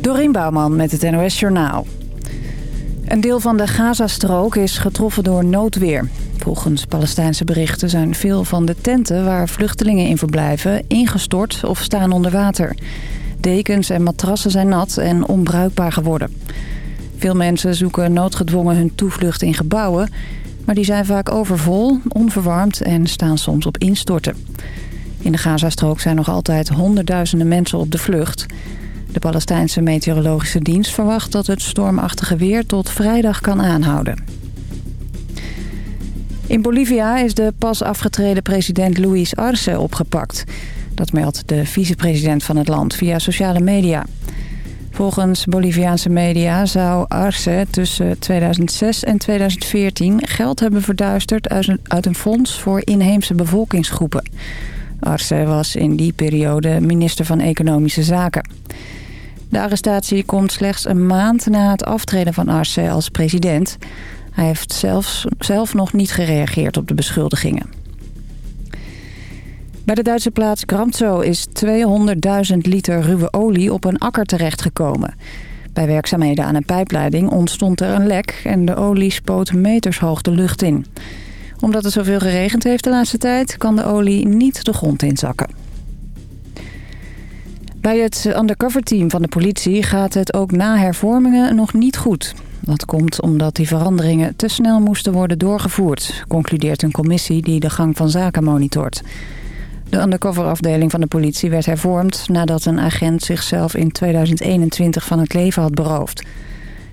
Dorien Bouwman met het NOS Journaal. Een deel van de Gazastrook is getroffen door noodweer. Volgens Palestijnse berichten zijn veel van de tenten waar vluchtelingen in verblijven... ingestort of staan onder water. Dekens en matrassen zijn nat en onbruikbaar geworden. Veel mensen zoeken noodgedwongen hun toevlucht in gebouwen... maar die zijn vaak overvol, onverwarmd en staan soms op instorten. In de Gazastrook zijn nog altijd honderdduizenden mensen op de vlucht... De Palestijnse meteorologische dienst verwacht dat het stormachtige weer tot vrijdag kan aanhouden. In Bolivia is de pas afgetreden president Luis Arce opgepakt. Dat meldt de vicepresident van het land via sociale media. Volgens Boliviaanse media zou Arce tussen 2006 en 2014 geld hebben verduisterd uit een fonds voor inheemse bevolkingsgroepen. Arce was in die periode minister van Economische Zaken. De arrestatie komt slechts een maand na het aftreden van Arce als president. Hij heeft zelfs, zelf nog niet gereageerd op de beschuldigingen. Bij de Duitse plaats Gramzo is 200.000 liter ruwe olie op een akker terechtgekomen. Bij werkzaamheden aan een pijpleiding ontstond er een lek en de olie spoot metershoog de lucht in. Omdat het zoveel geregend heeft de laatste tijd kan de olie niet de grond inzakken. Bij het undercover team van de politie gaat het ook na hervormingen nog niet goed. Dat komt omdat die veranderingen te snel moesten worden doorgevoerd... concludeert een commissie die de gang van zaken monitort. De undercoverafdeling van de politie werd hervormd... nadat een agent zichzelf in 2021 van het leven had beroofd.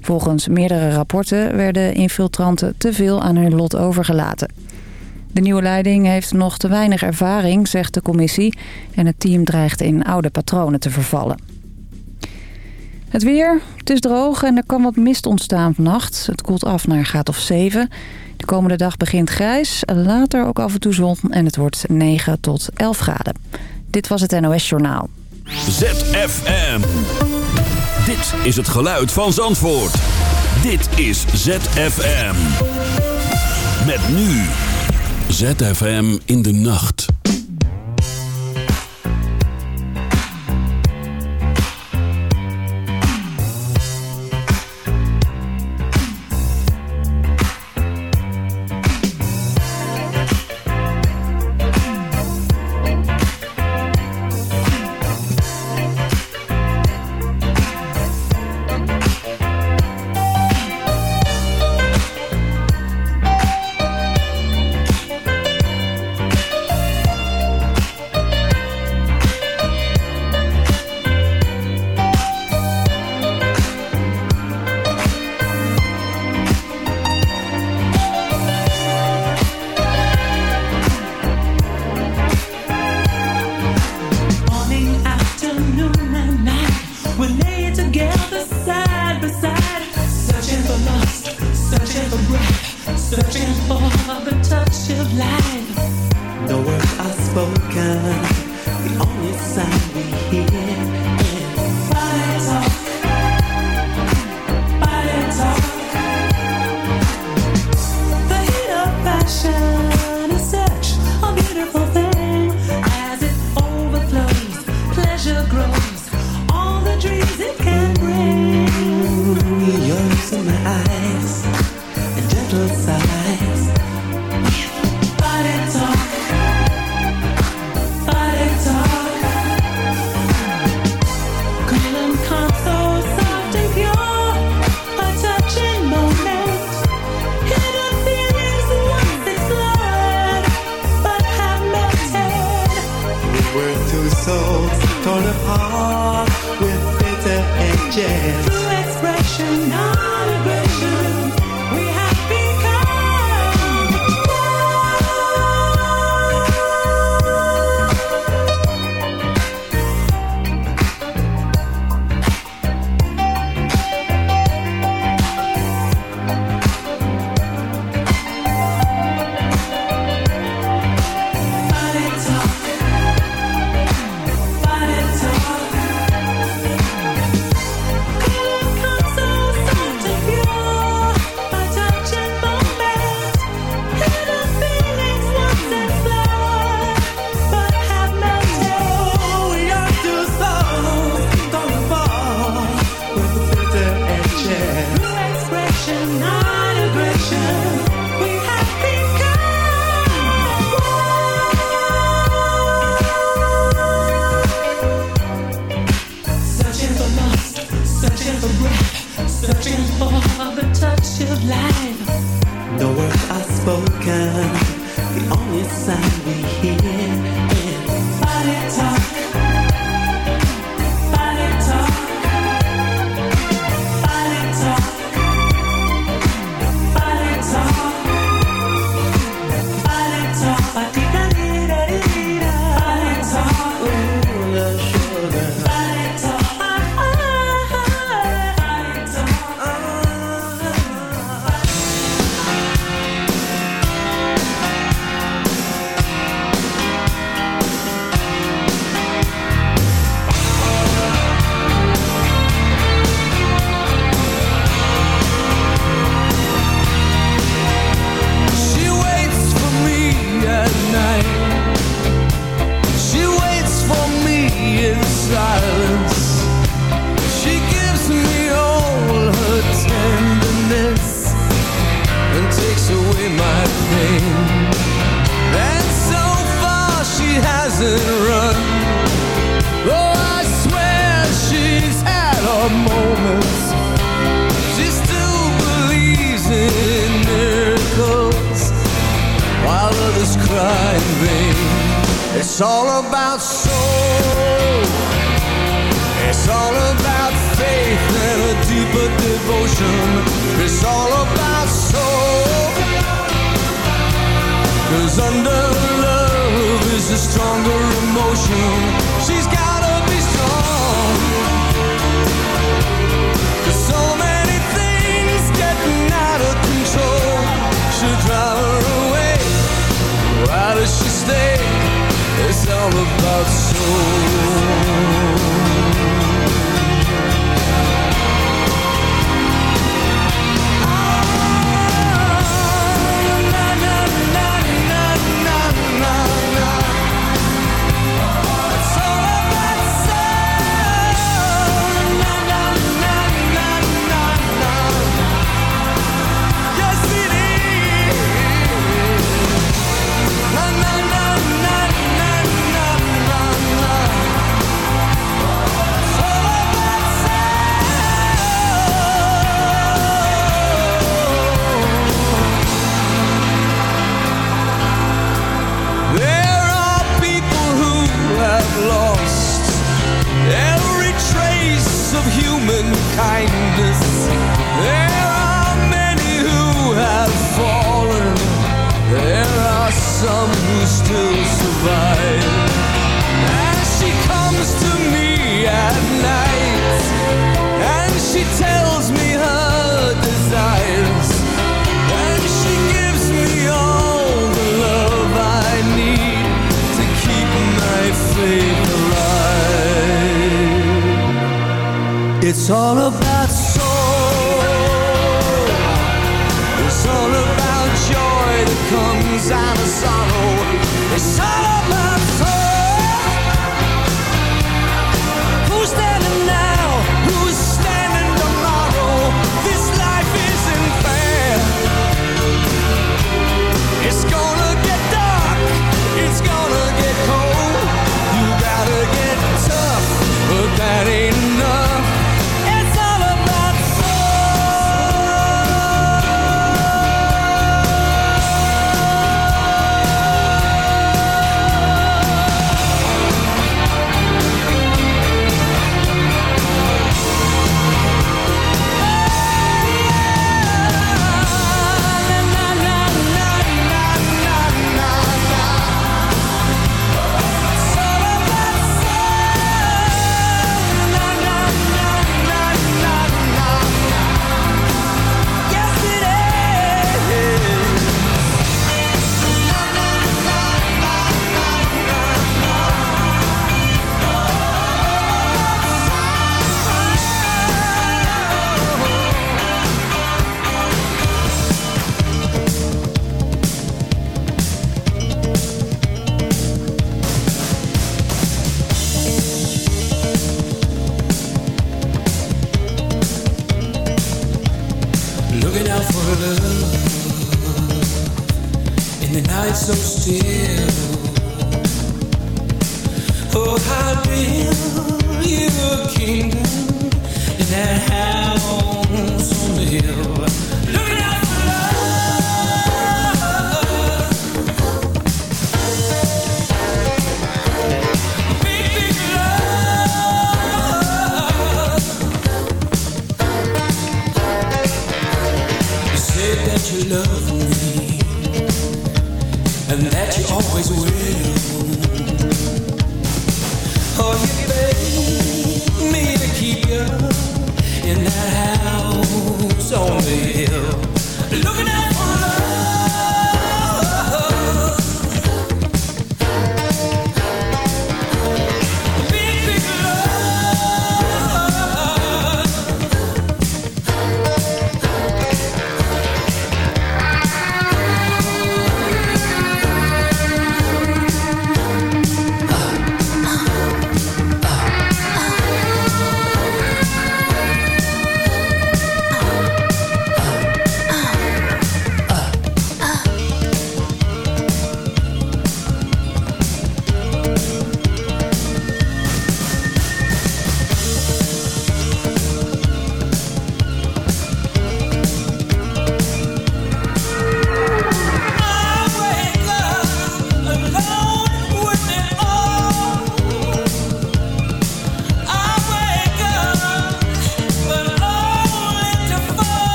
Volgens meerdere rapporten werden infiltranten te veel aan hun lot overgelaten. De nieuwe leiding heeft nog te weinig ervaring, zegt de commissie... en het team dreigt in oude patronen te vervallen. Het weer, het is droog en er kan wat mist ontstaan vannacht. Het koelt af naar een graad of 7. De komende dag begint grijs, later ook af en toe zon en het wordt 9 tot 11 graden. Dit was het NOS Journaal. ZFM. Dit is het geluid van Zandvoort. Dit is ZFM. Met nu... ZFM in de nacht.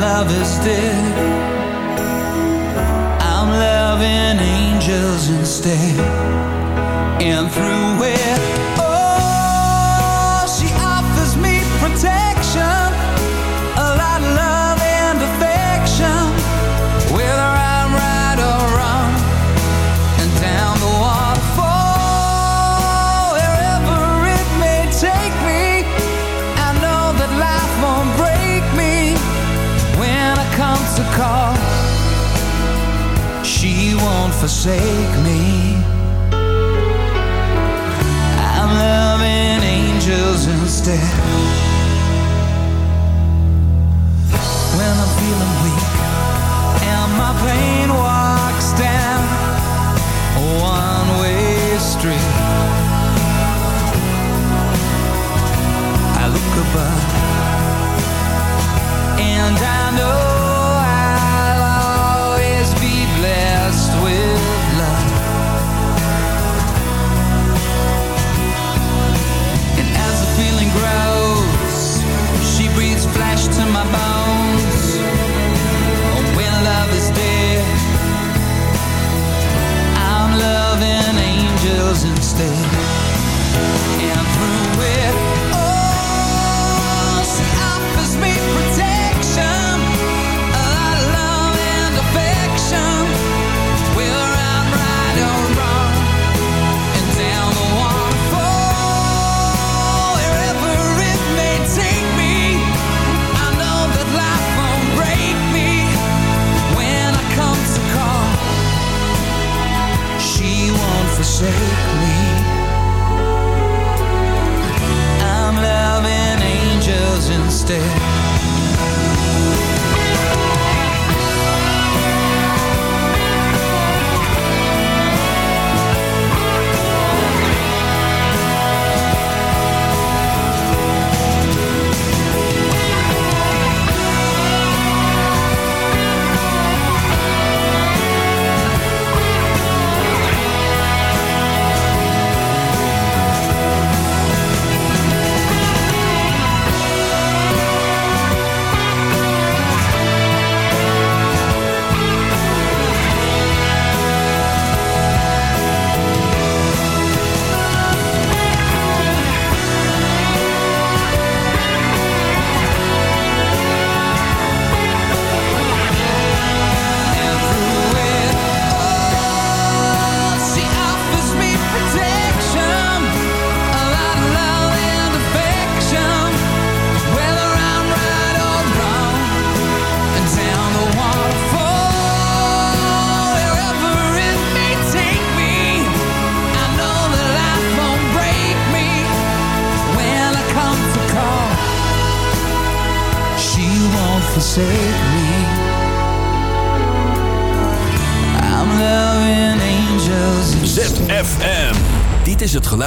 love is dead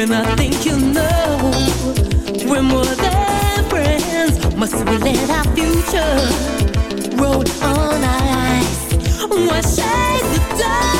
when I think you know We're more than friends Must we let our future Roll on ice? eyes Why shade the dark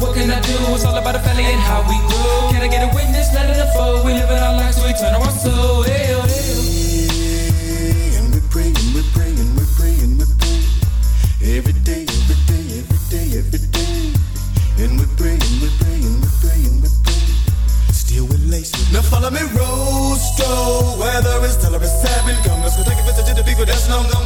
What can I do? It's all about the family and how we grow. Can I get a witness? Let it unfold. We live in our lives, so we turn our soul. Hell, hell. And we're praying, we're praying, we're praying, we're praying. Every day, every day, every day, every day. And we're praying, we're praying, we're praying, we're praying. Still with laces. Now follow me, Rostro. Whether it's tell or it's seven. Come, let's go take a visit to the people that's long gone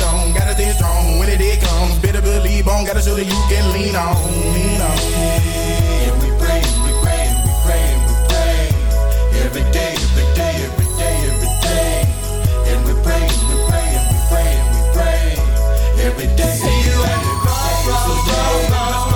better believe on. Gotta show that you can lean on, lean on. And we pray, we pray, we pray, we pray. Every day, every day, every day, every day. And we pray, we pray, we pray, we pray. Every day. See you at the crossroads.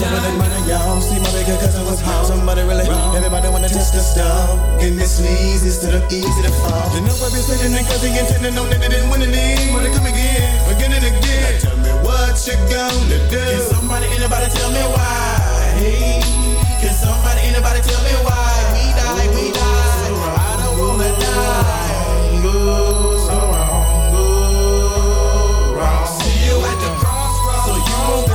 It down. money, y'all? See my bigger cousin was home. Somebody really Everybody wanna test the stuff. Getting this easy instead of easy to fall. You know I've been sitting in cause he intending on that they didn't win any. Wanna come again, again and again. Now tell me what you gonna do. Can somebody, anybody tell me why? Can somebody, anybody tell me why? We die, we die. I don't wanna die. Go so wrong, go wrong. See you at the crossroads, so you won't be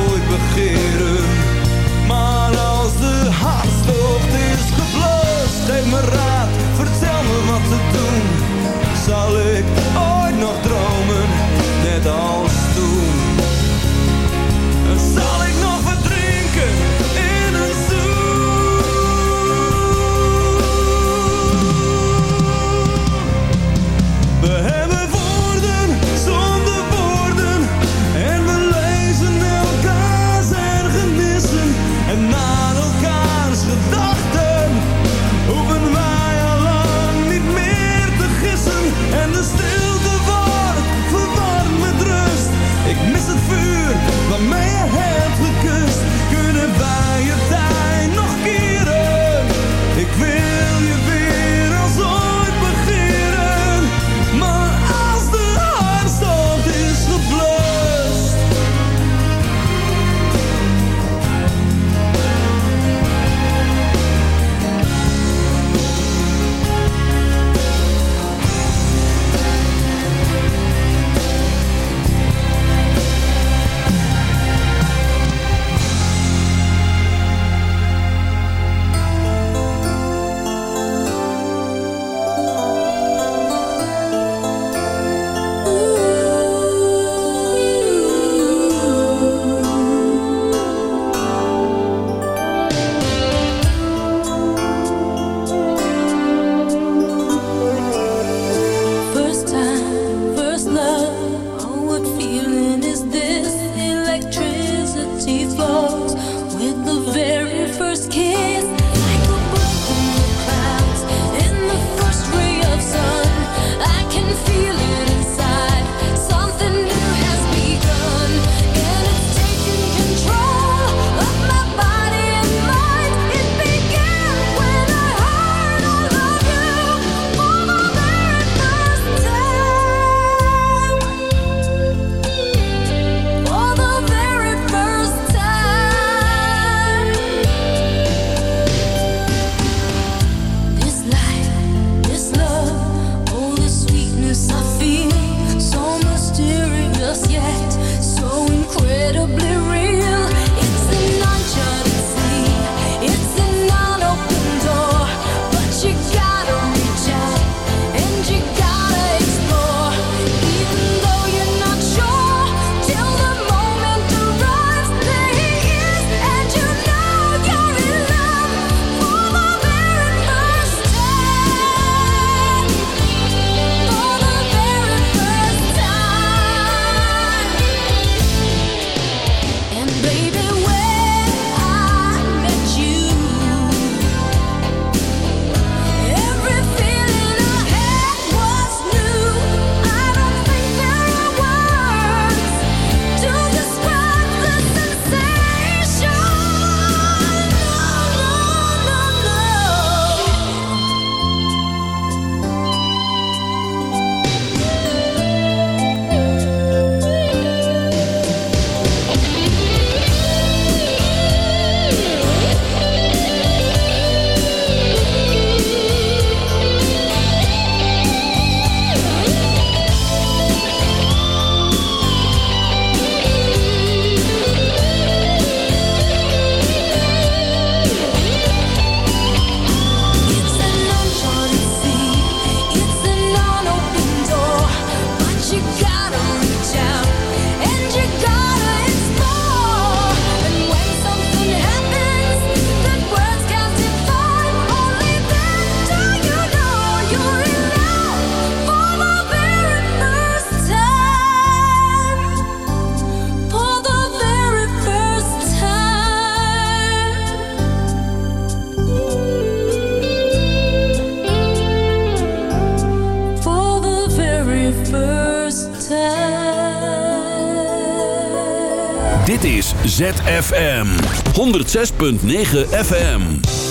106.9 FM.